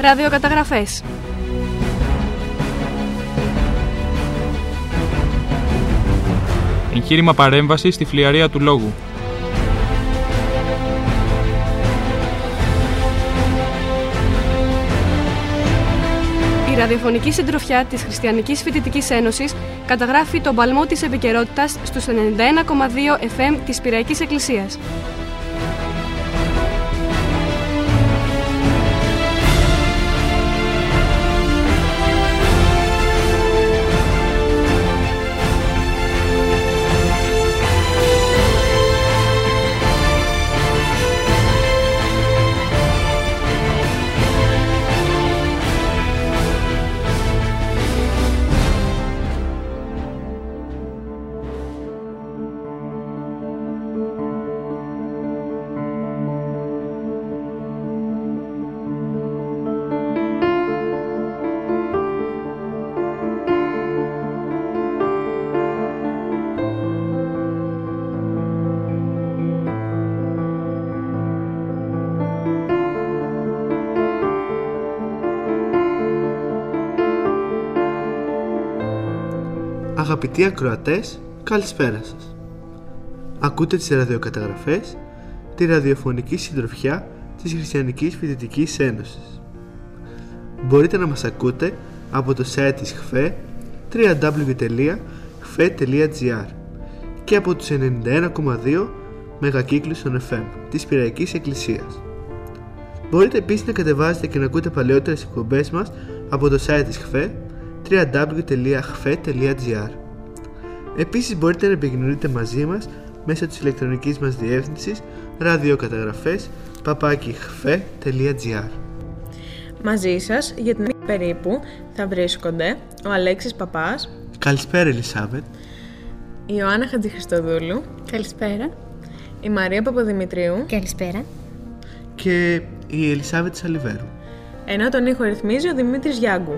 Ραδιοκαταγραφές. Εγχείρημα παρέμβασης στη φλιαρία του λόγου. Η ραδιοφωνική συντροφιά της Χριστιανικής Φοιτητικής Ένωσης καταγράφει τον παλμό της επικαιρότητας στους 91,2 FM της Πυραϊκής Εκκλησίας. Αγαπητοί ακροατές, καλησπέρα σας. Ακούτε τις ραδιοκαταγραφές, τη ραδιοφωνική συντροφιά της Χριστιανικής Φοιτητικής Ένωσης. Μπορείτε να μας ακούτε από το site της ΧΦΕ www.hfe.gr και από τους 91,2 μεγακύκλους των FM της Πυραϊκής Εκκλησίας. Μπορείτε επίσης να κατεβάσετε και να ακούτε παλαιότερες εκπομπές μας από το site της ΧΦΕ www.hfe.gr Επίσης μπορείτε να επικοινωνείτε μαζί μας μέσω της ηλεκτρονικής μας διεύθυνσης ραδιοκαταγραφές papakihfe.gr Μαζί σας για την περίπου θα βρίσκονται ο Αλέξης Παπάς Καλησπέρα Ελισάβετ η Ιωάννα Χατζηχριστοδούλου Καλησπέρα. η Μαρία Παπαδημητρίου Καλησπέρα. και η Ελισάβετ Σαλιβέρου. ενώ τον ήχο ρυθμίζει ο Δημήτρης Γιάγκου.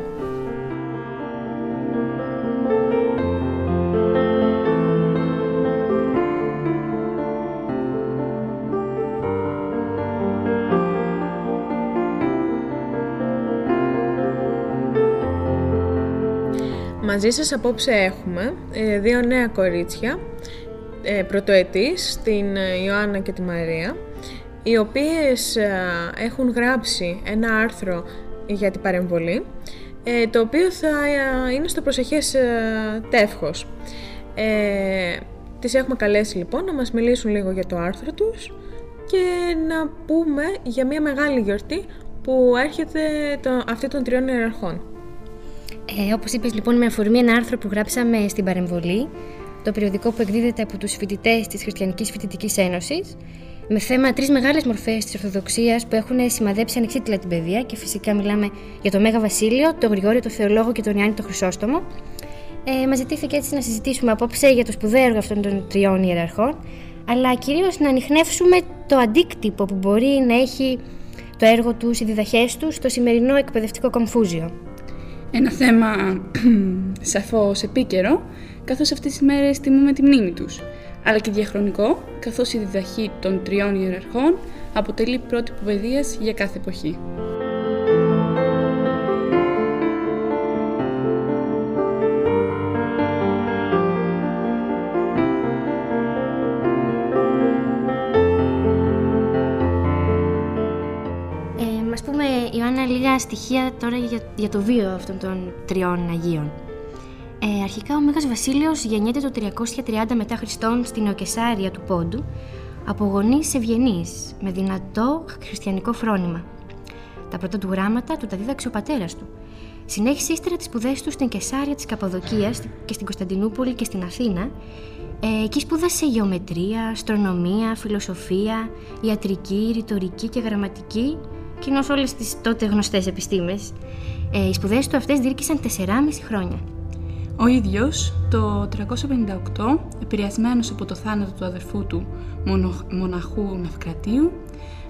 Μαζί σας απόψε έχουμε ε, δύο νέα κορίτσια, ε, πρωτοετής, την ε, Ιωάννα και τη Μαρία, οι οποίες ε, έχουν γράψει ένα άρθρο για την παρεμβολή, ε, το οποίο θα ε, είναι στο προσεχές ε, τεύχος. Ε, τις έχουμε καλέσει λοιπόν να μας μιλήσουν λίγο για το άρθρο τους και να πούμε για μια μεγάλη γιορτή που έρχεται το, αυτή των τριών ιεραρχών. Ε, όπως είπες λοιπόν με αφορμή ένα άρθρο που γράψαμε στην Παρεμβολή, το περιοδικό που εκδίδεται από τους φοιτητές της Χριστιανικής Φοιτητικής Ένωσης, με θέμα τρεις μεγάλες μορφές της Ορθοδοξίας που έχουν σημαδέψει ανεξίτηλα την παιδεία και φυσικά μιλάμε για τον Μέγα Βασίλειο, τον Γρηγόριο τον Θεολόγο και τον Ιάννη τον Χρυσόστομο. Ε, μας ζητήθηκε έτσι να συζητήσουμε απόψε για το σπουδαίο έργο αυτών των τριών ιεραρχών, αλλά κυρίως να ανοιχνεύσουμε το αντίκτυπο που μπορεί να έχει το έργο τους, οι διδαχές τους, στο σημερινό εκπαιδευτικό κομφούζιο. Ένα θέμα σαφώς επίκαιρο, καθώς αυτές τις μέρες τιμούμε τη μνήμη τους, αλλά και διαχρονικό, καθώς η διδαχή των τριών ιεραρχών αποτελεί πρότυπο παιδείας για κάθε εποχή. Ιωάννα, λίγα στοιχεία τώρα για, για το βίο αυτών των τριών Αγίων. Ε, αρχικά ο Μέγας Βασίλειος γεννιέται το 330 μετά Χριστόν στην Νεοκεσάρια του Πόντου από γονείς ευγενείς, με δυνατό χριστιανικό φρόνημα. Τα πρώτα του γράμματα του τα δίδαξε ο πατέρας του. Συνέχισε ύστερα τις σπουδές του στην Κεσάρια της Καπαδοκίας και στην Κωνσταντινούπολη και στην Αθήνα. Ε, εκεί σπούδασε γεωμετρία, αστρονομία, φιλοσοφία, ιατρική, ρητορική και γραμματική, κοινώς όλες τις τότε γνωστές επιστήμες. Ε, οι σπουδές του αυτές διήρκησαν 4,5 χρόνια. Ο ίδιος το 358, επηρεασμένος από το θάνατο του αδερφού του μονο- μοναχού Ναυκρατίου,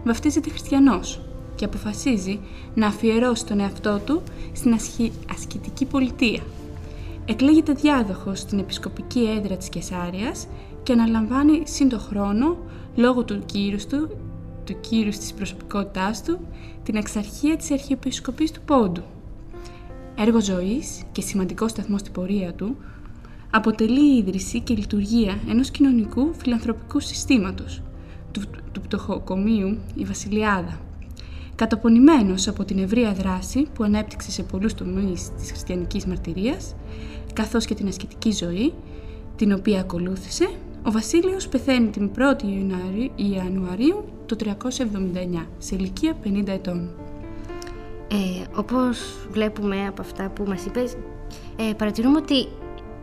βαφτίζεται χριστιανός και αποφασίζει να αφιερώσει τον εαυτό του στην ασχη- ασκητική πολιτεία. Εκλέγεται διάδοχος στην επισκοπική έδρα της Κεσάριας και αναλαμβάνει σύντο χρόνο, λόγω του κύρους του, το κύρος της προσωπικότητάς του την εξαρχία της Αρχιεπισκοπής του Πόντου. Έργο ζωής και σημαντικό σταθμός στην πορεία του, αποτελεί η ίδρυση και λειτουργία ενός κοινωνικού φιλανθρωπικού συστήματος, του, του πτωχοκομείου η Βασιλιάδα, καταπονημένος από την ευρεία δράση που ανέπτυξε σε πολλούς τομείς της χριστιανικής μαρτυρίας, καθώς και την ασκητική ζωή, την οποία ακολούθησε, ο Βασίλειος πεθαίνει την 1η Ιανουαρίου του 379, σε ηλικία 50 ετών. Ε, όπως βλέπουμε από αυτά που μας είπες, ε, παρατηρούμε ότι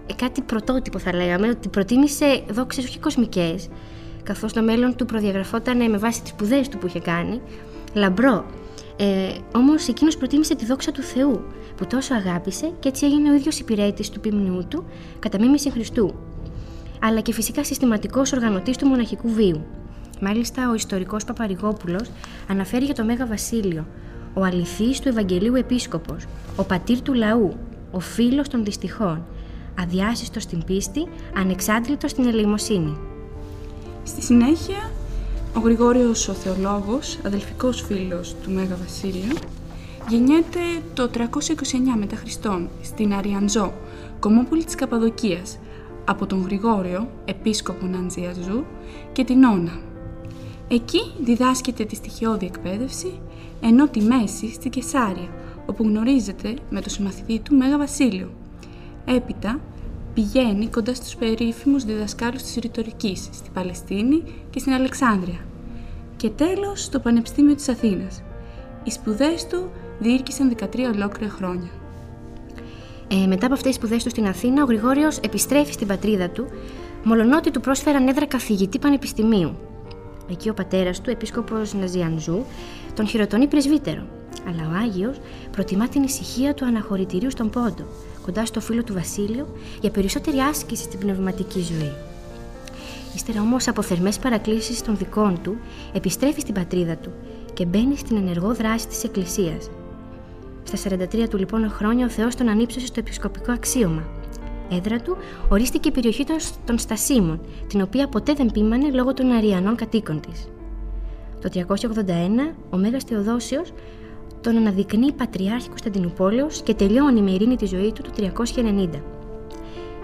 ε, κάτι πρωτότυπο θα λέγαμε, ότι προτίμησε δόξες όχι κοσμικές, καθώς το μέλλον του προδιαγραφόταν με βάση τις σπουδές του που είχε κάνει, λαμπρό. Ε, όμως εκείνος προτίμησε τη δόξα του Θεού, που τόσο αγάπησε και έτσι έγινε ο ίδιος υπηρέτης του ποιμνιού του κατά μίμηση Χριστού, αλλά και φυσικά συστηματικός οργανωτής του μοναχικού βίου. Μάλιστα, ο ιστορικός Παπαρηγόπουλος αναφέρει για το Μέγα Βασίλειο, ο αληθής του Ευαγγελίου Επίσκοπος, ο πατήρ του λαού, ο φίλος των δυστυχών, αδιάσυστος στην πίστη, ανεξάντλητος στην ελεημοσύνη. Στη συνέχεια, ο Γρηγόριος ο Θεολόγος, αδελφικός φίλος του Μέγα Βασίλειου, γεννιέται το 329 μετά Χριστόν στην Αριανζό, κομμόπολη της Καπαδοκίας, από τον Γρηγόριο, επίσκοπο Ναντζιαζού και την Όνα. Εκεί διδάσκεται τη στοιχειώδη εκπαίδευση, ενώ τη μέση στη Κεσάρια, όπου γνωρίζεται με το συμμαθητή του Μέγα Βασίλειο. Έπειτα πηγαίνει κοντά στους περίφημους διδασκάλους της ρητορικής στη Παλαιστίνη και στην Αλεξάνδρεια. Και τέλος στο Πανεπιστήμιο της Αθήνας. Οι σπουδές του διήρκησαν 13 ολόκληρα χρόνια. Ε, μετά από αυτές τις σπουδές του στην Αθήνα, ο Γρηγόριος επιστρέφει στην πατρίδα του, μολονότι του πρόσφεραν έδρα καθηγητή πανεπιστημίου. Εκεί ο πατέρας του, επίσκοπος Ναζιανζού, τον χειροτονεί πρεσβύτερο. Αλλά ο Άγιος προτιμά την ησυχία του αναχωρητηρίου στον Πόντο, κοντά στο φίλο του Βασίλειο, για περισσότερη άσκηση στην πνευματική ζωή. Ύστερα όμως από θερμές παρακλήσεις των δικών του, επιστρέφει στην πατρίδα του και μπαίνει στην ενεργό δράση της Εκκλησίας. Στα 43 του λοιπόν χρόνια ο Θεός τον ανύψωσε στο επισκοπικό αξίωμα. Έδρα του ορίστηκε η περιοχή των Στασίμων, την οποία ποτέ δεν πείμανε λόγω των Αριανών κατοίκων της. Το 381 ο Μέγας Θεοδόσιος τον αναδεικνύει Πατριάρχη Κωνσταντινούπολεως και τελειώνει με ειρήνη τη ζωή του το 390.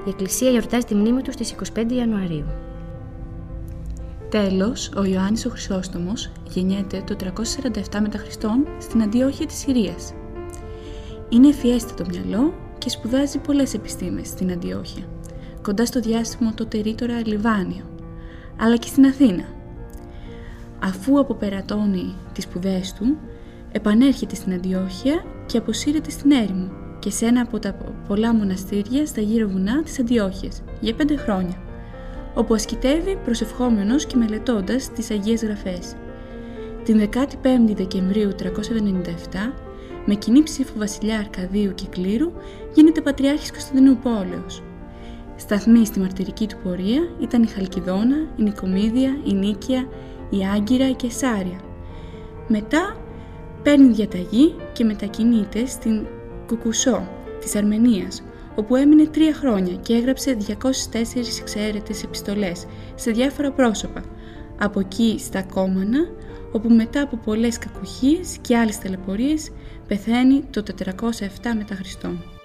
Η Εκκλησία γιορτάζει τη μνήμη του στις 25 Ιανουαρίου. Τέλος, ο Ιωάννης ο Χρυσόστομος γεννιέται το 347 μετά Χριστόν στην Αντιόχεια της Συρίας. Είναι ευφιέστατο μυαλό και σπουδάζει πολλές επιστήμες στην Αντιόχεια, κοντά στο διάστημα τότε ρήτορα Λιβάνιο, αλλά και στην Αθήνα. Αφού αποπερατώνει τις σπουδές του, επανέρχεται στην Αντιόχεια και αποσύρεται στην έρημο και σε ένα από τα πολλά μοναστήρια στα γύρω βουνά της Αντιόχειας για πέντε χρόνια, όπου ασκητεύει προσευχόμενος και μελετώντας τις Αγίες Γραφές. Την 15η Δεκεμβρίου 397, με κοινή ψήφο βασιλιά Αρκαδίου και Κλήρου, γίνεται Πατριάρχης Κωνσταντινούπολεως. Σταθμοί στη μαρτυρική του πορεία ήταν η Χαλκιδόνα, η Νικομίδια, η Νίκαια, η Άγκυρα, η Κεσάρια. Μετά παίρνει διαταγή και μετακινείται στην Κουκουσό της Αρμενίας, όπου έμεινε τρία χρόνια και έγραψε 204 εξαίρετες επιστολές σε διάφορα πρόσωπα, από εκεί στα Κόμανα, όπου μετά από πολλές κακουχίες και άλλες ταλαιπωρίες πεθαίνει το 407 μετά Χριστόν.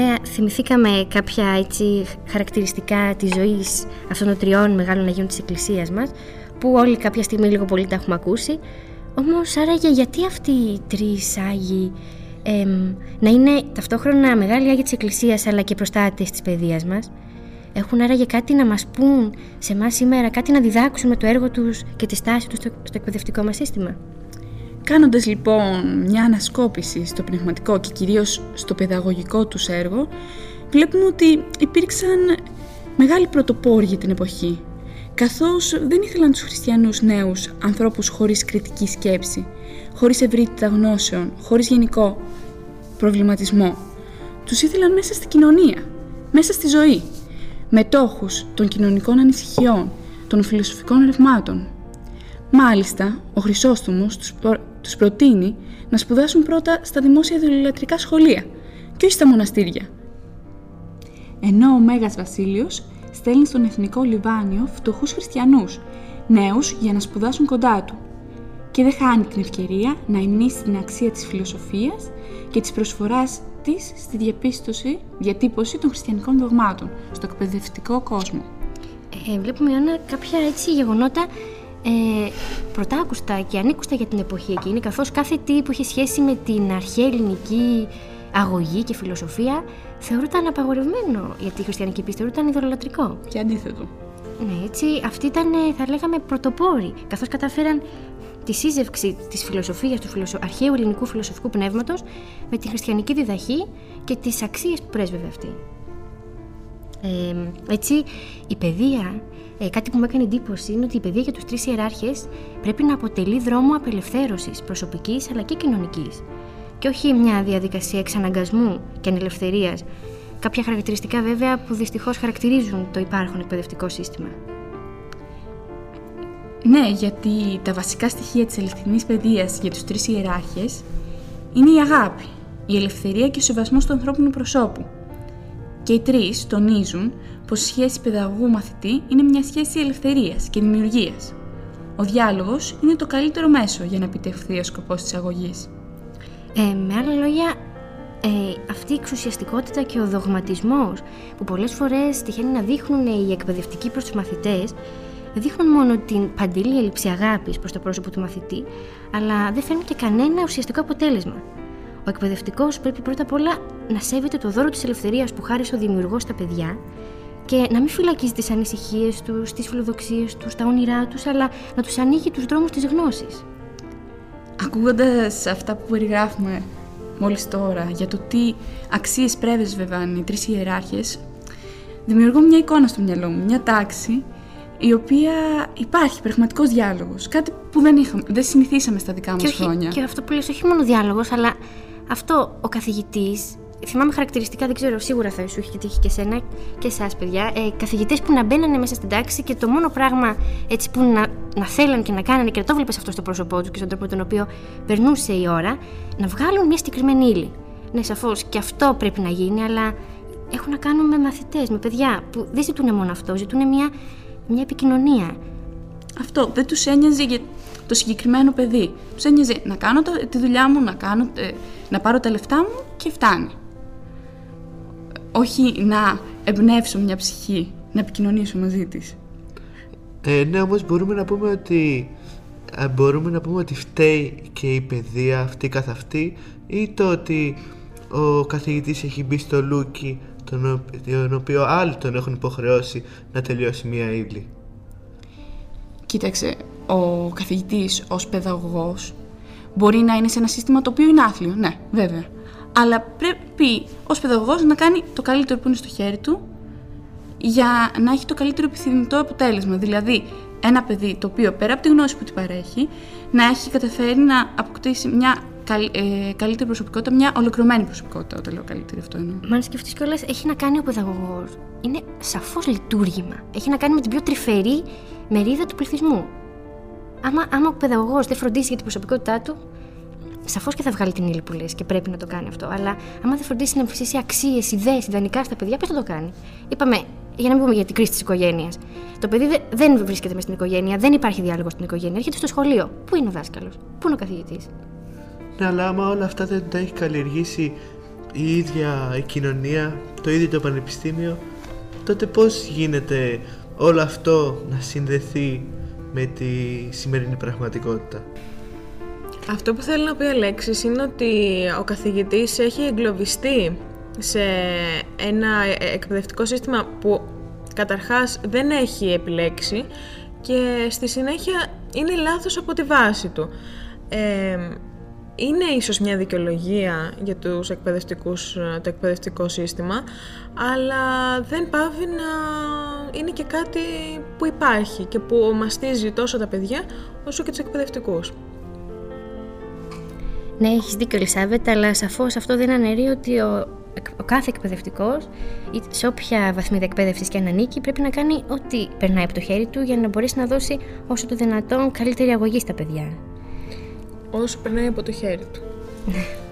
Ωραία, θυμηθήκαμε κάποια έτσι, χαρακτηριστικά της ζωής αυτών των τριών μεγάλων Αγίων της Εκκλησίας μας, που όλοι κάποια στιγμή λίγο πολύ τα έχουμε ακούσει. Όμως, άραγε γιατί αυτοί οι τρεις Άγιοι ε, να είναι ταυτόχρονα μεγάλοι Άγιοι της Εκκλησίας αλλά και προστάτες της παιδείας μας. Έχουν άραγε κάτι να μας πούν σε εμάς σήμερα, κάτι να διδάξουν με το έργο τους και τη στάση τους στο, στο εκπαιδευτικό μας σύστημα; Κάνοντας λοιπόν μια ανασκόπηση στο πνευματικό και κυρίως στο παιδαγωγικό τους έργο, βλέπουμε ότι υπήρξαν μεγάλοι πρωτοπόροι για την εποχή, καθώς δεν ήθελαν τους χριστιανούς νέους ανθρώπους χωρίς κριτική σκέψη, χωρίς ευρύτητα γνώσεων, χωρίς γενικό προβληματισμό. Τους ήθελαν μέσα στη κοινωνία, μέσα στη ζωή, μετόχους των κοινωνικών ανησυχιών, των φιλοσοφικών ρευμάτων. Μάλιστα, ο Χρυσόστομος τους, τους προτείνει να σπουδάσουν πρώτα στα δημόσια ιδεολατρικά σχολεία και όχι στα μοναστήρια. Ενώ ο Μέγας Βασίλειος στέλνει στον Εθνικό Λιβάνιο φτωχούς χριστιανούς, νέους για να σπουδάσουν κοντά του και δεν χάνει την ευκαιρία να ενίσει την αξία της φιλοσοφίας και της προσφοράς της στη διαπίστωση, διατύπωση των χριστιανικών δογμάτων στο εκπαιδευτικό κόσμο. Ε, βλέπουμε Ιωάννα κάποια έτσι γεγονότα ε, πρωτάκουστα και ανήκουστα για την εποχή εκείνη, καθώς κάθε τι που είχε σχέση με την αρχαία ελληνική αγωγή και φιλοσοφία θεωρούταν απαγορευμένο γιατί η χριστιανική πίστη θεωρούταν ιδωλολατρικό. Και αντίθετο. Ναι, έτσι αυτοί ήταν, θα λέγαμε, πρωτοπόροι, καθώς καταφέραν τη σύζευξη της φιλοσοφίας του φιλοσο... αρχαίου ελληνικού φιλοσοφικού πνεύματος με τη χριστιανική διδαχή και τις αξίες που πρέσβευε αυτή. Ε, έτσι, η παιδεία ε, κάτι που μου έκανε εντύπωση είναι ότι η παιδεία για τους τρεις ιεράρχες πρέπει να αποτελεί δρόμο απελευθέρωσης προσωπικής αλλά και κοινωνικής. Και όχι μια διαδικασία εξαναγκασμού και ανελευθερίας. Κάποια χαρακτηριστικά βέβαια που δυστυχώς χαρακτηρίζουν το υπάρχον εκπαιδευτικό σύστημα. Ναι, γιατί τα βασικά στοιχεία της αληθινής παιδείας για τους τρεις ιεράρχες είναι η αγάπη, η ελευθερία και ο σεβασμός του ανθρώπινου προσώπου. Και οι τρεις τονίζουν πως η σχέση παιδαγωγού-μαθητή είναι μια σχέση ελευθερίας και δημιουργίας. Ο διάλογος είναι το καλύτερο μέσο για να επιτευχθεί ο σκοπός της αγωγής. Ε, με άλλα λόγια, ε, αυτή η εξουσιαστικότητα και ο δογματισμός που πολλές φορές τυχαίνει να δείχνουν οι εκπαιδευτικοί προς τους μαθητές, δείχνουν μόνο την παντελή έλλειψη αγάπης προς το πρόσωπο του μαθητή, αλλά δεν φέρνουν και κανένα ουσιαστικό αποτέλεσμα. Ο εκπαιδευτικός πρέπει πρώτα απ' όλα να σέβεται το δώρο της ελευθερίας που χάρισε ο δημιουργό στα παιδιά και να μην φυλακίζει τις ανησυχίες τους, τις φιλοδοξίες τους, τα όνειρά τους, αλλά να τους ανοίγει τους δρόμους της γνώσης. Ακούγοντας αυτά που περιγράφουμε μόλις τώρα για το τι αξίες πρέβεσβευαν οι τρεις ιεράρχες, δημιουργώ μια εικόνα στο μυαλό μου, μια τάξη η οποία υπάρχει πραγματικός διάλογος, κάτι που δεν, είχαμε, δεν συνηθίσαμε στα δικά μας και χρόνια. Και αυτό που λες, όχι μόνο διάλογος, αλλά αυτό ο καθηγητής θυμάμαι χαρακτηριστικά, δεν ξέρω, σίγουρα θα σου έχει τύχει και εσένα και εσάς, παιδιά. Ε, Καθηγητές που να μπαίνανε μέσα στην τάξη και το μόνο πράγμα έτσι που να, να θέλαν και να κάνανε και να το βλέπει αυτό στο πρόσωπό του και στον τρόπο με τον οποίο περνούσε η ώρα, να βγάλουν μια συγκεκριμένη ύλη. Ναι, σαφώς και αυτό πρέπει να γίνει, αλλά έχουν να κάνουν με μαθητές, με παιδιά που δεν ζητούν μόνο αυτό, ζητούν μια, μια επικοινωνία. Αυτό δεν τους ένοιαζε για το συγκεκριμένο παιδί. Τους ένοιαζε να κάνω το, τη δουλειά μου, να, κάνω, ε, να πάρω τα λεφτά μου και φτάνει όχι να εμπνεύσω μια ψυχή, να επικοινωνήσω μαζί της. Ε, ναι, όμως μπορούμε να πούμε ότι ε, μπορούμε να πούμε ότι φταίει και η παιδεία αυτή καθ' αυτή ή το ότι ο καθηγητής έχει μπει στο λούκι τον, τον οποίο άλλοι τον έχουν υποχρεώσει να τελειώσει μία ύλη. Κοίταξε, ο καθηγητής ως παιδαγωγός μπορεί να είναι σε ένα σύστημα το οποίο είναι άθλιο, ναι, βέβαια αλλά πρέπει ως παιδαγωγός να κάνει το καλύτερο που είναι στο χέρι του για να έχει το καλύτερο επιθυμητό αποτέλεσμα. Δηλαδή, ένα παιδί το οποίο πέρα από τη γνώση που του παρέχει, να έχει καταφέρει να αποκτήσει μια ε, καλύτερη προσωπικότητα, μια ολοκληρωμένη προσωπικότητα. Όταν λέω καλύτερη, αυτό εννοώ. Μα αν σκεφτεί κιόλας, έχει να κάνει ο παιδαγωγός. Είναι σαφώς λειτουργήμα. Έχει να κάνει με την πιο τρυφερή μερίδα του πληθυσμού. Άμα, άμα ο παιδαγωγός δεν φροντίσει για την προσωπικότητά του, Σαφώς και θα βγάλει την ύλη που λες και πρέπει να το κάνει αυτό. Αλλά άμα δεν φροντίσει να εμφυσίσει αξίες, ιδέες, ιδανικά στα παιδιά, πώ θα το κάνει; Είπαμε, για να μην πούμε για την κρίση της οικογένειας. Το παιδί δεν βρίσκεται μέσα στην οικογένεια, δεν υπάρχει διάλογος στην οικογένεια. Έρχεται στο σχολείο. Πού είναι ο δάσκαλος, πού είναι ο καθηγητής; Ναι, αλλά άμα όλα αυτά δεν τα έχει καλλιεργήσει η ίδια η κοινωνία, το ίδιο το πανεπιστήμιο, τότε πώς γίνεται όλο αυτό να συνδεθεί με τη σημερινή πραγματικότητα. Αυτό που θέλω να πει ο Αλέξης είναι ότι ο καθηγητής έχει εγκλωβιστεί σε ένα εκπαιδευτικό σύστημα που καταρχάς δεν έχει επιλέξει και στη συνέχεια είναι λάθος από τη βάση του. Ε, είναι ίσως μια δικαιολογία για τους εκπαιδευτικούς, το εκπαιδευτικό σύστημα, αλλά δεν πάβει να είναι και κάτι που υπάρχει και που μαστίζει τόσο τα παιδιά όσο και τους εκπαιδευτικούς. Ναι, έχεις δίκιο Ελισάβετ, αλλά σαφώς αυτό δεν αναιρεί ότι ο, ο κάθε εκπαιδευτικός, σε όποια βαθμίδα εκπαίδευσης και αν ανήκει, πρέπει να κάνει ό,τι περνάει από το χέρι του για να μπορέσει να δώσει όσο το δυνατόν καλύτερη αγωγή στα παιδιά όσο περνάει από το χέρι του.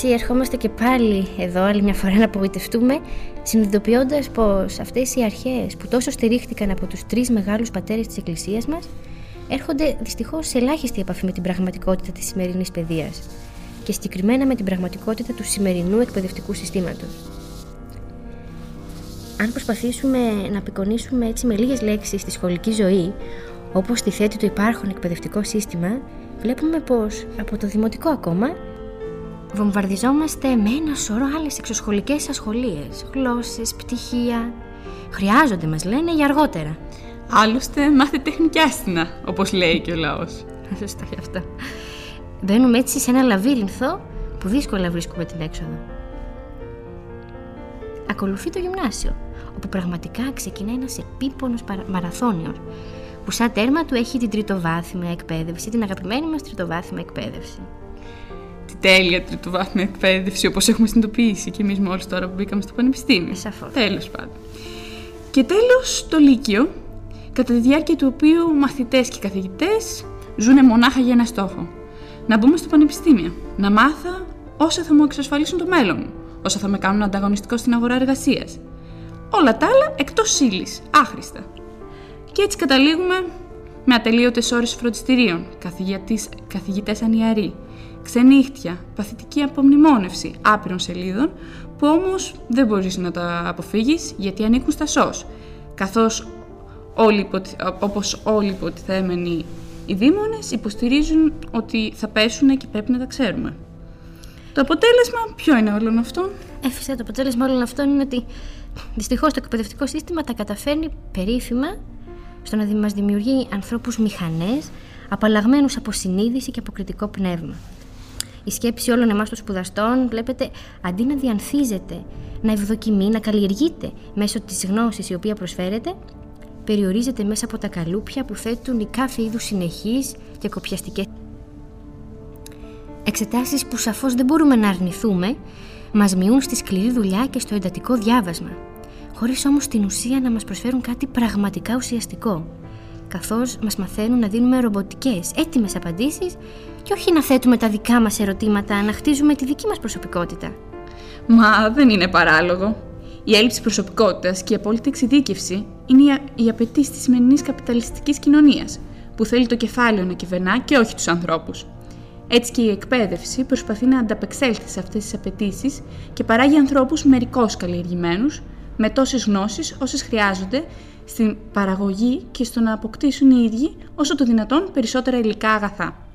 Έτσι ερχόμαστε και πάλι εδώ άλλη μια φορά να απογοητευτούμε συνειδητοποιώντας πως αυτές οι αρχές που τόσο στηρίχτηκαν από τους τρεις μεγάλους πατέρες της Εκκλησίας μας έρχονται δυστυχώς σε ελάχιστη επαφή με την πραγματικότητα της σημερινής παιδείας και συγκεκριμένα με την πραγματικότητα του σημερινού εκπαιδευτικού συστήματος. Αν προσπαθήσουμε να απεικονίσουμε έτσι με λίγες λέξεις τη σχολική ζωή, όπως τη θέτει το υπάρχον εκπαιδευτικό σύστημα, βλέπουμε πως από το δημοτικό ακόμα Βομβαρδιζόμαστε με ένα σωρό άλλες εξωσχολικές ασχολίες, γλώσσες, πτυχία. Χρειάζονται, μας λένε, για αργότερα. Άλλωστε, μάθε τεχνική άστινα, όπως λέει και ο λαός. Σωστά γι' αυτό. Μπαίνουμε έτσι σε ένα λαβύρινθο που δύσκολα βρίσκουμε την έξοδο. Ακολουθεί το γυμνάσιο, όπου πραγματικά ξεκινάει ένας επίπονος μαραθώνιος, που σαν τέρμα του έχει την τριτοβάθμια εκπαίδευση, την αγαπημένη μας τριτοβάθμια εκπαίδευση τη τέλεια τρίτου βάθμια εκπαίδευση, όπως έχουμε συνειδητοποιήσει και εμείς μόλις τώρα που μπήκαμε στο Πανεπιστήμιο. Σαφώς. Τέλος πάντων. Και τέλος το Λύκειο, κατά τη διάρκεια του οποίου μαθητές και καθηγητές ζουν μονάχα για ένα στόχο. Να μπούμε στο Πανεπιστήμιο. Να μάθω όσα θα μου εξασφαλίσουν το μέλλον μου, όσα θα με κάνουν ανταγωνιστικό στην αγορά εργασίας. Όλα τα άλλα εκτός ύλη, άχρηστα. Και έτσι καταλήγουμε με ατελείωτες ώρες φροντιστηρίων, καθηγητές ανιαροί, ξενύχτια, παθητική απομνημόνευση άπειρων σελίδων που όμως δεν μπορείς να τα αποφύγεις γιατί ανήκουν στα σως, καθώς όλοι, όπως όλοι οι υποτιθέμενοι οι δήμονες υποστηρίζουν ότι θα πέσουν και πρέπει να τα ξέρουμε. Το αποτέλεσμα ποιο είναι όλων αυτών; Έφυσα το αποτέλεσμα όλων αυτών είναι ότι δυστυχώς το εκπαιδευτικό σύστημα τα καταφέρνει περίφημα στο να μας δημιουργεί ανθρώπους μηχανές απαλλαγμένους από συνείδηση και από κριτικό πνεύμα η σκέψη όλων εμάς των σπουδαστών, βλέπετε, αντί να διανθίζεται, να ευδοκιμεί, να καλλιεργείται μέσω της γνώσης η οποία προσφέρεται, περιορίζεται μέσα από τα καλούπια που θέτουν οι κάθε είδους συνεχείς και κοπιαστικές Εξετάσεις που σαφώς δεν μπορούμε να αρνηθούμε, μας μειούν στη σκληρή δουλειά και στο εντατικό διάβασμα, χωρίς όμως την ουσία να μας προσφέρουν κάτι πραγματικά ουσιαστικό, καθώς μας μαθαίνουν να δίνουμε ρομποτικές, έτοιμες απαντήσεις και όχι να θέτουμε τα δικά μας ερωτήματα, να χτίζουμε τη δική μας προσωπικότητα. Μα δεν είναι παράλογο. Η έλλειψη προσωπικότητας και η απόλυτη εξειδίκευση είναι η απαιτήσεις της σημερινής καπιταλιστικής κοινωνίας, που θέλει το κεφάλαιο να κυβερνά και όχι τους ανθρώπους. Έτσι και η εκπαίδευση προσπαθεί να ανταπεξέλθει σε αυτές τις απαιτήσεις και παράγει ανθρώπους μερικώς καλλιεργημένους, με τόσες γνώσεις όσες χρειάζονται στην παραγωγή και στο να αποκτήσουν οι ίδιοι όσο το δυνατόν περισσότερα υλικά αγαθά.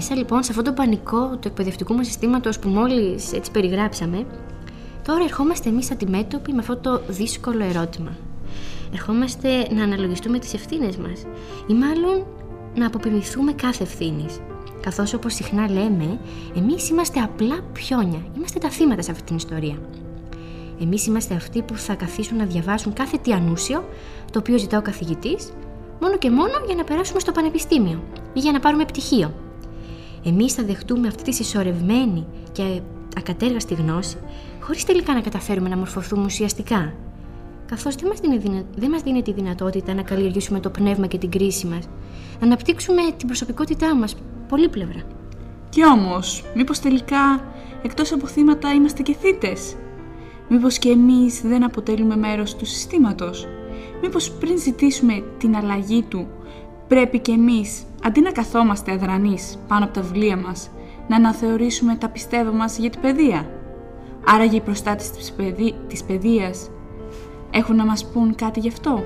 Μέσα λοιπόν σε αυτό το πανικό του εκπαιδευτικού μα συστήματος που μόλις έτσι περιγράψαμε, τώρα ερχόμαστε εμείς αντιμέτωποι με αυτό το δύσκολο ερώτημα. Ερχόμαστε να αναλογιστούμε τις ευθύνες μας, ή μάλλον να αποπιμηθούμε κάθε ευθύνης. Καθώς όπως συχνά λέμε, εμείς είμαστε απλά πιόνια, είμαστε τα θύματα σε αυτή την ιστορία. Εμείς είμαστε αυτοί που θα καθίσουν να διαβάσουν κάθε τι ανούσιο, το οποίο ζητά ο καθηγητής, μόνο και μόνο για να περάσουμε στο πανεπιστήμιο ή για να πάρουμε πτυχίο. Εμείς θα δεχτούμε αυτή τη συσσωρευμένη και ακατέργαστη γνώση, χωρίς τελικά να καταφέρουμε να μορφωθούμε ουσιαστικά. Καθώς δεν μας δίνει, δεν μας δίνει τη δυνατότητα να καλλιεργήσουμε το πνεύμα και την κρίση μας, να αναπτύξουμε την προσωπικότητά μας πολύπλευρα. Κι όμως, μήπως τελικά εκτός από θύματα είμαστε και θύτες; Μήπως και εμείς δεν αποτελούμε μέρος του συστήματος; Μήπως πριν ζητήσουμε την αλλαγή του, πρέπει και εμείς Αντί να καθόμαστε αδρανείς πάνω από τα βιβλία μας, να αναθεωρήσουμε τα πιστεύω μας για την παιδεία. Άραγε οι προστάτες της, παιδι... της παιδείας έχουν να μας πούν κάτι γι' αυτό;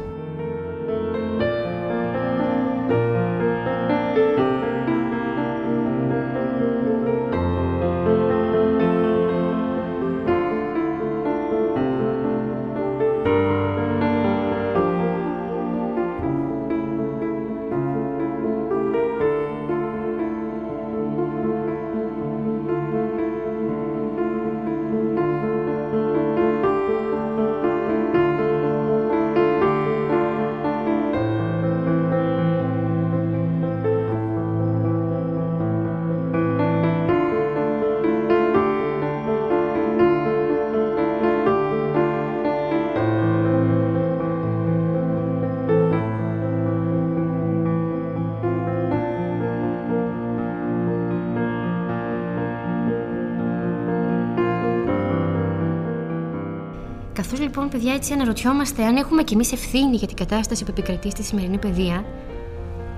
Παιδιά, έτσι αναρωτιόμαστε αν έχουμε κι εμείς ευθύνη για την κατάσταση που επικρατεί στη σημερινή παιδεία,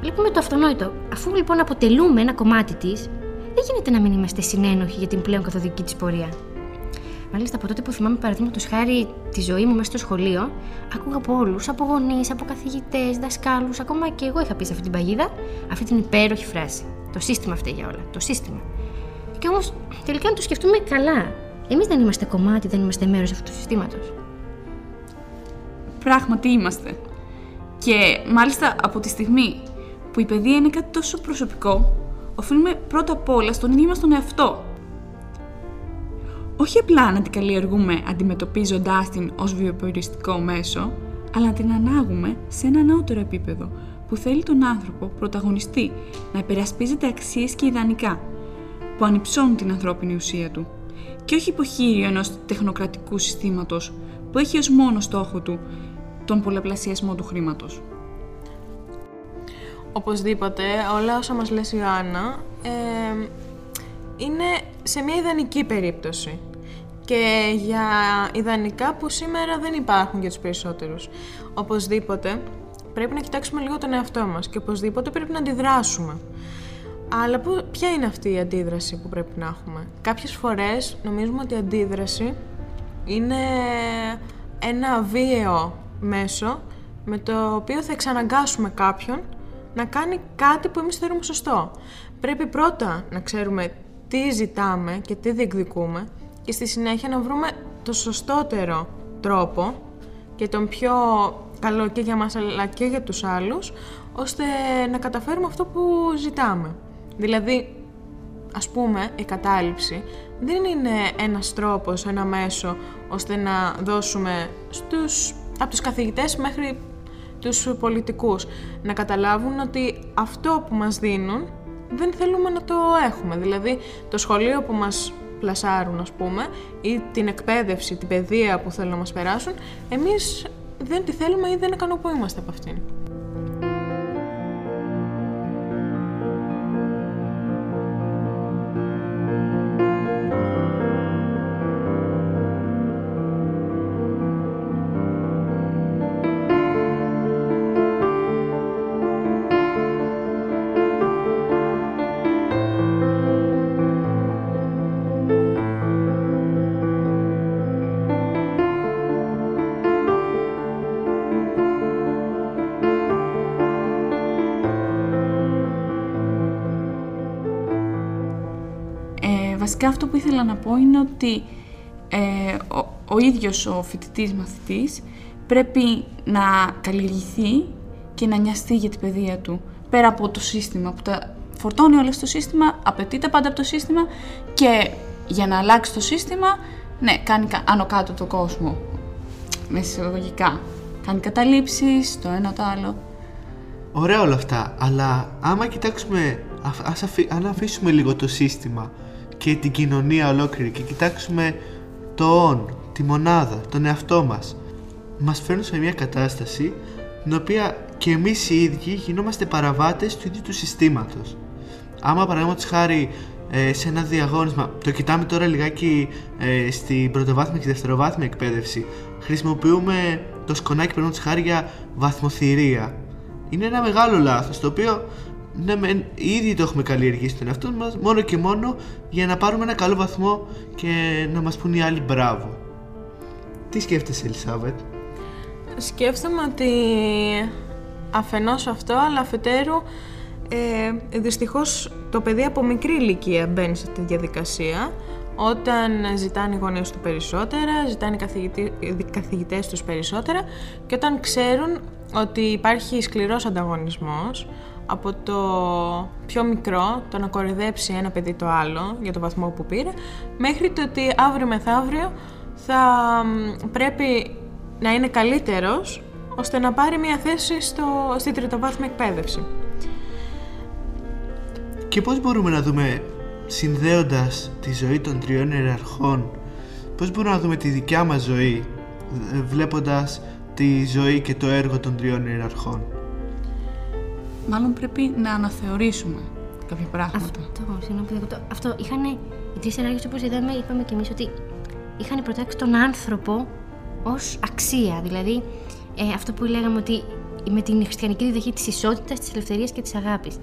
βλέπουμε το αυτονόητο. Αφού λοιπόν αποτελούμε ένα κομμάτι της, δεν γίνεται να μην είμαστε συνένοχοι για την πλέον καθοδική της πορεία. Μάλιστα, από τότε που θυμάμαι, παραδείγματος χάρη, τη ζωή μου μέσα στο σχολείο, άκουγα από όλους, από γονείς, από καθηγητές, δασκάλους, ακόμα και εγώ είχα πει σε αυτή την παγίδα αυτή την υπέροχη φράση. Το σύστημα φταίει για όλα. Το σύστημα. Και όμως, τελικά, να το σκεφτούμε καλά, Εμείς δεν είμαστε κομμάτι, δεν είμαστε μέρος αυτού του συστήματος. Πράγματι είμαστε. Και μάλιστα από τη στιγμή που η παιδεία είναι κάτι τόσο προσωπικό, οφείλουμε πρώτα απ' όλα στον ίδιο μας τον εαυτό. Όχι απλά να την καλλιεργούμε αντιμετωπίζοντάς την ως βιοπεριστικό μέσο, αλλά να την ανάγουμε σε ένα νεότερο επίπεδο που θέλει τον άνθρωπο πρωταγωνιστή να υπερασπίζεται αξίες και ιδανικά που ανυψώνουν την ανθρώπινη ουσία του και όχι υποχείριο ενός τεχνοκρατικού συστήματος που έχει ως μόνο στόχο του τον πολλαπλασιασμό του χρήματος. Οπωσδήποτε, όλα όσα μας λες η Άννα ε, είναι σε μια ιδανική περίπτωση και για ιδανικά που σήμερα δεν υπάρχουν για τους περισσότερους. Οπωσδήποτε πρέπει να κοιτάξουμε λίγο τον εαυτό μας και οπωσδήποτε πρέπει να αντιδράσουμε. Αλλά ποια είναι αυτή η αντίδραση που πρέπει να έχουμε; Κάποιες φορές νομίζουμε ότι η αντίδραση είναι ένα βίαιο μέσο με το οποίο θα εξαναγκάσουμε κάποιον να κάνει κάτι που εμείς θεωρούμε σωστό. Πρέπει πρώτα να ξέρουμε τι ζητάμε και τι διεκδικούμε και στη συνέχεια να βρούμε το σωστότερο τρόπο και τον πιο καλό και για μας αλλά και για τους άλλους ώστε να καταφέρουμε αυτό που ζητάμε. Δηλαδή, ας πούμε, η κατάληψη δεν είναι ένας τρόπος, ένα μέσο, ώστε να δώσουμε στους, από τους καθηγητές μέχρι τους πολιτικούς να καταλάβουν ότι αυτό που μας δίνουν δεν θέλουμε να το έχουμε. Δηλαδή, το σχολείο που μας πλασάρουν, ας πούμε, ή την εκπαίδευση, την παιδεία που θέλουν να μας περάσουν, εμείς δεν τη θέλουμε ή δεν ικανοποιούμαστε από αυτήν. Βασικά αυτό που ήθελα να πω είναι ότι ε, ο, ο ίδιος ο φοιτητής μαθητής πρέπει να καλλιεργηθεί και να νοιαστεί για την παιδεία του. Πέρα από το σύστημα που τα φορτώνει όλα στο σύστημα, απαιτείται πάντα από το σύστημα και για να αλλάξει το σύστημα, ναι, κάνει άνω κάτω το κόσμο. Με συλλογικά. Κάνει καταλήψεις, το ένα το άλλο. Ωραία όλα αυτά, αλλά άμα κοιτάξουμε, ας αφή, αν αφήσουμε λίγο το σύστημα και την κοινωνία ολόκληρη και κοιτάξουμε το «ον», τη μονάδα, τον εαυτό μας, μας φέρνουν σε μια κατάσταση την οποία και εμείς οι ίδιοι γινόμαστε παραβάτες του ίδιου του συστήματος. Άμα παραδείγματος χάρη ε, σε ένα διαγώνισμα, το κοιτάμε τώρα λιγάκι ε, στην πρωτοβάθμια και δευτεροβάθμια εκπαίδευση, χρησιμοποιούμε το σκονάκι παραδείγματος χάρη για βαθμοθυρία. Είναι ένα μεγάλο λάθος το οποίο ναι, με, ήδη το έχουμε καλλιεργήσει τον εαυτό μας μόνο και μόνο για να πάρουμε ένα καλό βαθμό και να μας πούν οι άλλοι μπράβο. Τι σκέφτεσαι Ελισάβετ; Σκέφτομαι ότι αφενός αυτό, αλλά αφετέρου ε, δυστυχώς το παιδί από μικρή ηλικία μπαίνει σε αυτή τη διαδικασία όταν ζητάνε οι γονείς του περισσότερα, ζητάνε οι καθηγητές τους περισσότερα και όταν ξέρουν ότι υπάρχει σκληρός ανταγωνισμός από το πιο μικρό, το να κορυδέψει ένα παιδί το άλλο για το βαθμό που πήρε, μέχρι το ότι αύριο μεθαύριο θα πρέπει να είναι καλύτερος ώστε να πάρει μια θέση στο, στη τριτοβάθμια εκπαίδευση. Και πώς μπορούμε να δούμε, συνδέοντας τη ζωή των τριών ιεραρχών, πώς μπορούμε να δούμε τη δικιά μας ζωή, βλέποντας τη ζωή και το έργο των τριών ιεραρχών; Μάλλον πρέπει να αναθεωρήσουμε κάποια πράγματα. Αυτό, συγγνώμη, αυτό είχαν οι τρεις ιεράρχε όπως είδαμε, είπαμε κι εμείς ότι είχαν προτάξει τον άνθρωπο ως αξία. Δηλαδή, ε, αυτό που λέγαμε ότι με την χριστιανική διδαχή της ισότητας, της ελευθερίας και της αγάπης.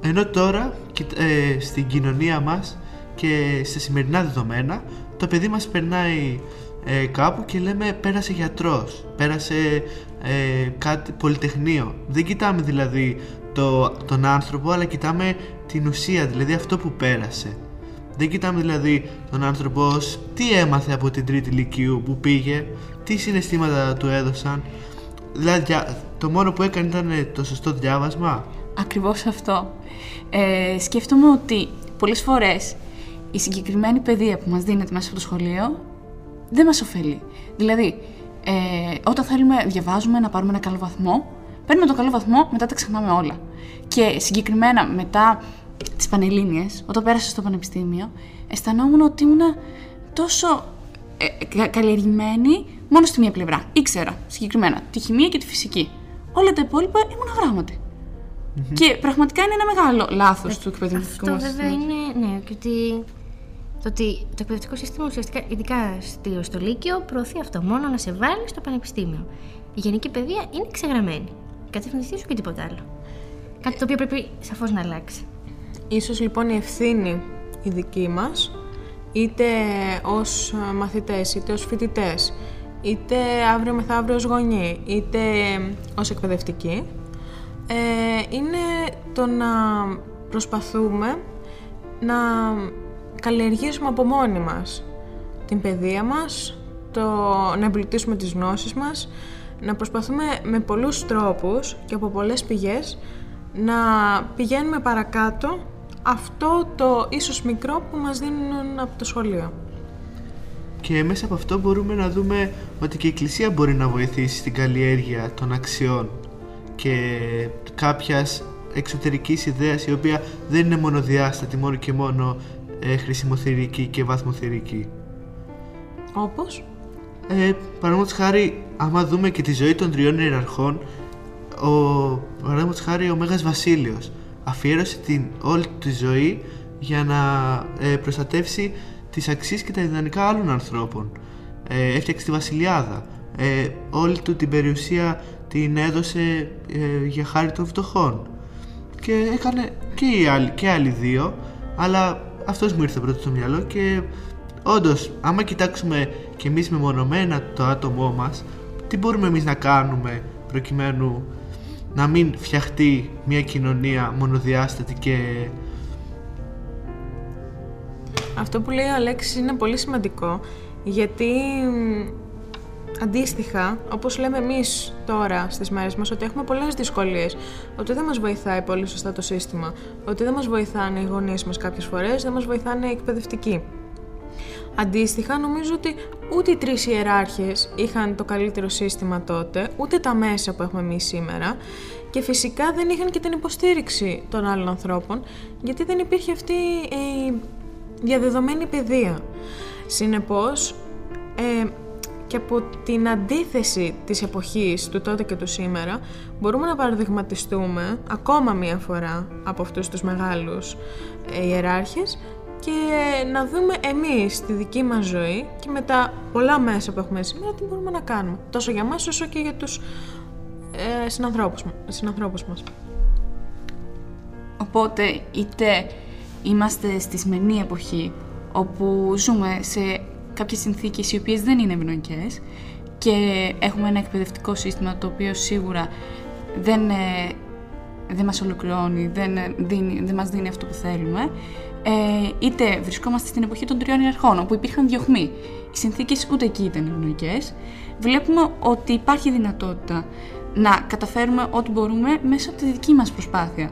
Ενώ τώρα ε, στην κοινωνία μας και σε σημερινά δεδομένα το παιδί μας περνάει ε, κάπου και λέμε πέρασε γιατρός, πέρασε ε, κάτι πολυτεχνείο. Δεν κοιτάμε δηλαδή το, τον άνθρωπο αλλά κοιτάμε την ουσία, δηλαδή αυτό που πέρασε. Δεν κοιτάμε δηλαδή τον άνθρωπο ως τι έμαθε από την τρίτη ηλικίου που πήγε, τι συναισθήματα του έδωσαν. Δηλαδή το μόνο που έκανε ήταν το σωστό διάβασμα. Ακριβώς αυτό. Ε, σκέφτομαι ότι πολλές φορές η συγκεκριμένη παιδεία που μας δίνεται μέσα από το σχολείο δεν μας ωφελεί. Δηλαδή, ε, όταν θέλουμε, διαβάζουμε να πάρουμε ένα καλό βαθμό, παίρνουμε το καλό βαθμό, μετά τα ξεχνάμε όλα. Και συγκεκριμένα μετά τις Πανελλήνιες, όταν πέρασα στο πανεπιστήμιο, αισθανόμουν ότι ήμουν τόσο ε, καλλιεργημένη μόνο στη μία πλευρά. Ήξερα συγκεκριμένα τη χημεία και τη φυσική. Όλα τα υπόλοιπα ήμουν αγράμματη. Και πραγματικά είναι ένα μεγάλο λάθος του εκπαιδευτικού Αυτό βέβαια είναι, ναι, και ότι το ότι το εκπαιδευτικό σύστημα ουσιαστικά, ειδικά στο Λύκειο, προωθεί αυτό. Μόνο να σε βάλει στο πανεπιστήμιο. Η γενική παιδεία είναι ξεγραμμένη. Κατεύθυνσή σου και τίποτα άλλο. Κάτι το οποίο πρέπει σαφώς να αλλάξει. Ίσως λοιπόν η ευθύνη η δική μας, είτε ως μαθητές, είτε ως φοιτητές, είτε αύριο μεθαύριο ως γονεί, είτε ως εκπαιδευτικοί, ε, είναι το να προσπαθούμε να καλλιεργήσουμε από μόνοι μας την παιδεία μας, το να εμπλουτίσουμε τις γνώσεις μας, να προσπαθούμε με πολλούς τρόπους και από πολλές πηγές να πηγαίνουμε παρακάτω αυτό το ίσως μικρό που μας δίνουν από το σχολείο. Και μέσα από αυτό μπορούμε να δούμε ότι και η Εκκλησία μπορεί να βοηθήσει στην καλλιέργεια των αξιών και κάποιας εξωτερικής ιδέας η οποία δεν είναι μονοδιάστατη μόνο και μόνο ε, χρησιμοθυρική και βαθμοθυρική. Όπως; Ε, Παραδείγματος χάρη, άμα δούμε και τη ζωή των τριών ιεραρχών, ο, παραδείγματος χάρη ο Μέγας Βασίλειος αφιέρωσε την όλη τη ζωή για να ε, προστατεύσει τις αξίες και τα ιδανικά άλλων ανθρώπων. Ε, έφτιαξε τη Βασιλιάδα. Ε, όλη του την περιουσία την έδωσε ε, για χάρη των φτωχών. Και έκανε και οι άλλοι, και άλλοι δύο, αλλά αυτός μου ήρθε πρώτος στο μυαλό και όντως, άμα κοιτάξουμε και εμείς μεμονωμένα το άτομό μας, τι μπορούμε εμείς να κάνουμε προκειμένου να μην φτιαχτεί μια κοινωνία μονοδιάστατη και Αυτό που λέει ο Αλέξης είναι πολύ σημαντικό, γιατί αντίστοιχα, όπως λέμε εμείς τώρα στις μέρες μας, ότι έχουμε πολλές δυσκολίες, ότι δεν μας βοηθάει πολύ σωστά το σύστημα, ότι δεν μας βοηθάνε οι γονείς μας κάποιες φορές, δεν μας βοηθάνε οι εκπαιδευτικοί. Αντίστοιχα, νομίζω ότι ούτε οι τρεις ιεράρχες είχαν το καλύτερο σύστημα τότε, ούτε τα μέσα που έχουμε εμείς σήμερα και φυσικά δεν είχαν και την υποστήριξη των άλλων ανθρώπων, γιατί δεν υπήρχε αυτή η διαδεδομένη παιδεία. Συνεπώς, ε, και από την αντίθεση της εποχής του τότε και του σήμερα μπορούμε να παραδειγματιστούμε ακόμα μία φορά από αυτούς τους μεγάλους ε, ιεράρχες και να δούμε εμείς τη δική μας ζωή και με τα πολλά μέσα που έχουμε σήμερα τι μπορούμε να κάνουμε τόσο για μας όσο και για τους ε, συνανθρώπους, συνανθρώπους μας. Οπότε είτε είμαστε στη σημερινή εποχή όπου ζούμε σε κάποιες συνθήκες οι οποίες δεν είναι ευνοϊκές και έχουμε ένα εκπαιδευτικό σύστημα το οποίο σίγουρα δεν, ε, δεν μας ολοκληρώνει, δεν, ε, δίνει, δεν μας δίνει αυτό που θέλουμε, ε, είτε βρισκόμαστε στην εποχή των τριών ιεραρχών, όπου υπήρχαν διωχμοί. Οι συνθήκες ούτε εκεί ήταν ευνοϊκές. Βλέπουμε ότι υπάρχει δυνατότητα να καταφέρουμε ό,τι μπορούμε μέσα από τη δική μας προσπάθεια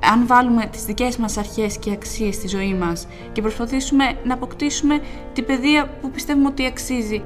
αν βάλουμε τις δικές μας αρχές και αξίες στη ζωή μας και προσπαθήσουμε να αποκτήσουμε την παιδεία που πιστεύουμε ότι αξίζει.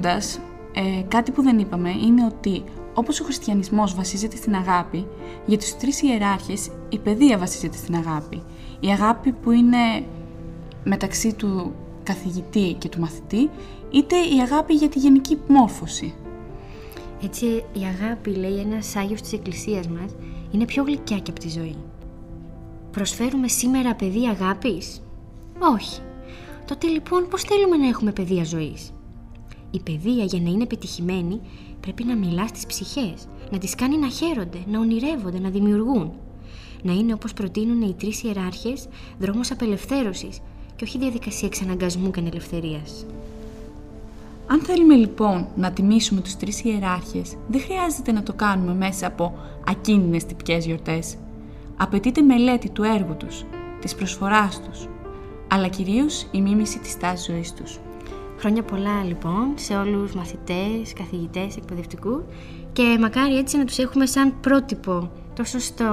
Κλείνοντας, ε, κάτι που δεν είπαμε είναι ότι όπως ο χριστιανισμός βασίζεται στην αγάπη, για τους τρεις ιεράρχες η παιδεία βασίζεται στην αγάπη. Η αγάπη που είναι μεταξύ του καθηγητή και του μαθητή, είτε η αγάπη για τη γενική μόρφωση. Έτσι, η αγάπη, λέει ένας Άγιος της Εκκλησίας μας, είναι πιο γλυκιά και από τη ζωή. Προσφέρουμε σήμερα παιδεία αγάπης; Όχι. Τότε λοιπόν πώς θέλουμε να έχουμε παιδεία ζωής; Η παιδεία για να είναι πετυχημένη πρέπει να μιλά στις ψυχές, να τις κάνει να χαίρονται, να ονειρεύονται, να δημιουργούν. Να είναι όπως προτείνουν οι τρεις ιεράρχες, δρόμος απελευθέρωσης και όχι διαδικασία εξαναγκασμού και ανελευθερίας. Αν θέλουμε λοιπόν να τιμήσουμε τους τρεις ιεράρχες, δεν χρειάζεται να το κάνουμε μέσα από ακίνδυνες τυπικές γιορτές. Απαιτείται μελέτη του έργου τους, της προσφοράς τους, αλλά κυρίως η μίμηση της τάσης ζωής τους. Χρόνια πολλά λοιπόν σε όλους μαθητές, καθηγητές, εκπαιδευτικού και μακάρι έτσι να τους έχουμε σαν πρότυπο τόσο στο,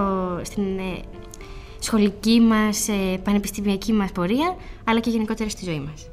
στην ε, σχολική μας, ε, πανεπιστημιακή μας πορεία αλλά και γενικότερα στη ζωή μας.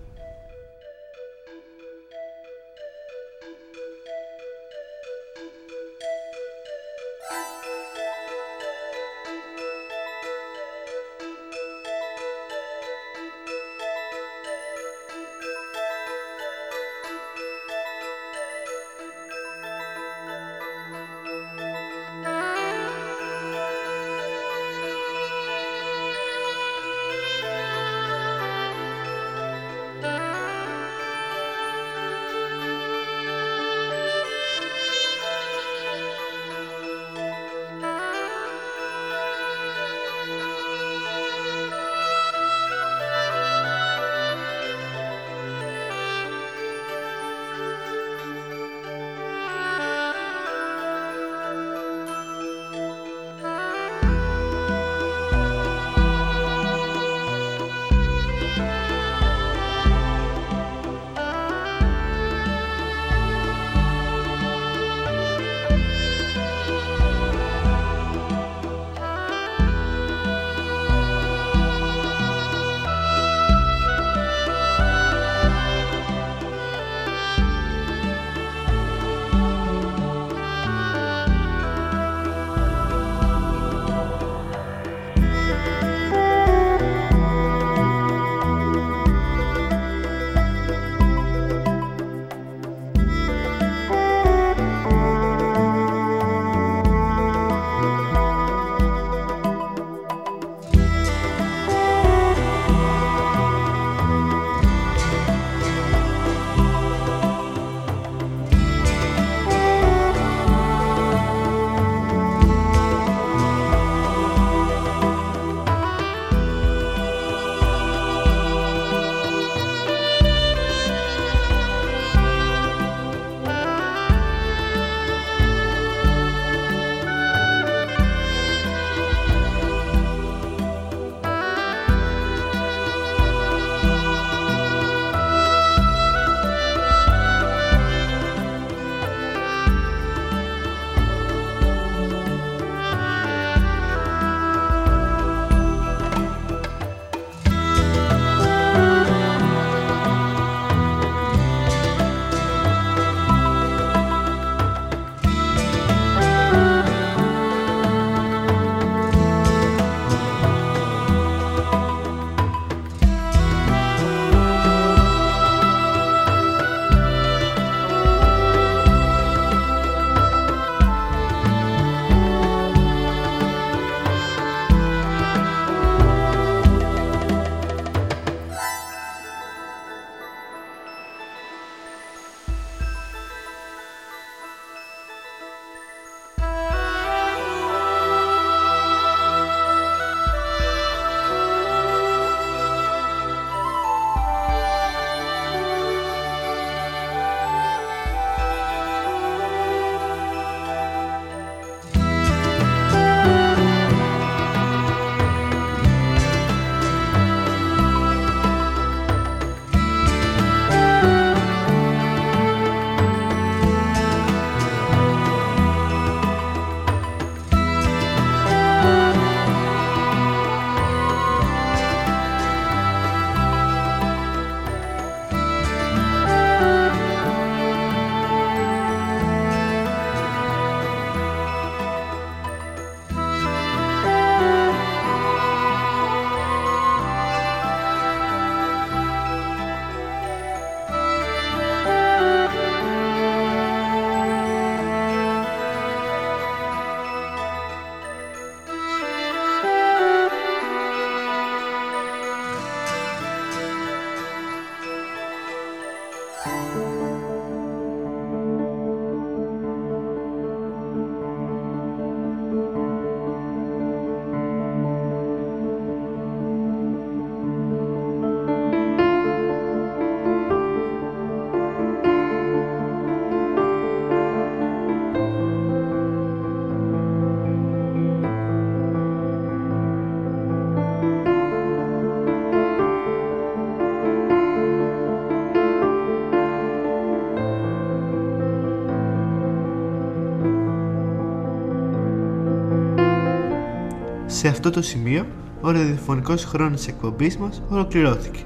Σε αυτό το σημείο, ο ραδιοφωνικός χρόνος της εκπομπής μας ολοκληρώθηκε.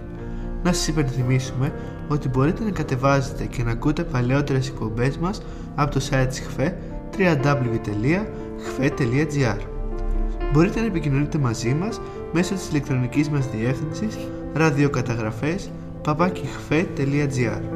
Να σας υπενθυμίσουμε ότι μπορείτε να κατεβάζετε και να ακούτε παλαιότερες εκπομπές μας από το site της ΧΦΕ www.hfe.gr Μπορείτε να επικοινωνείτε μαζί μας μέσω της ηλεκτρονικής μας διεύθυνσης ραδιοκαταγραφές papakihfe.gr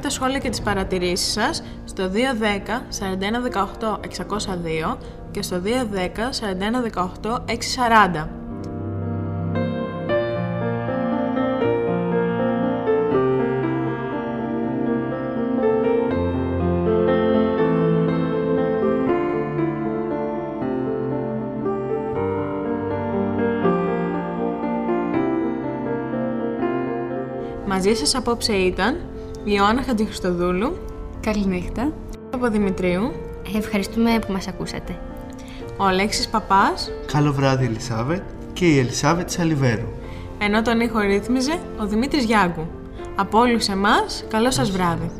Περιμένουμε τα σχόλια και τις παρατηρήσεις σας στο 210 4118 602 και στο 210 4118 640. Μαζί σας απόψε ήταν η Ιωάννα Χατζηχριστοδούλου, Καληνύχτα. από Δημητρίου, Ευχαριστούμε που μας ακούσατε. ο Αλέξης Παπάς, Καλό βράδυ Ελισάβετ και η Ελισάβετ Σαλιβέρου. ενώ τον ήχο ρύθμιζε ο Δημήτρης Γιάγκου. Από όλους εμάς, καλό σας βράδυ.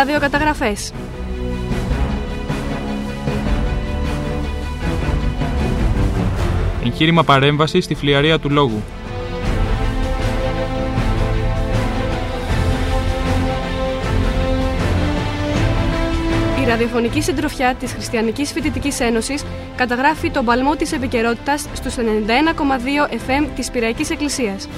Ραδιοκαταγραφές. Εγχείρημα παρέμβαση στη φλιαρία του λόγου. Η ραδιοφωνική συντροφιά της Χριστιανικής Φοιτητικής Ένωσης καταγράφει τον παλμό της επικαιρότητας στους 91,2 FM της Πυραϊκής Εκκλησίας.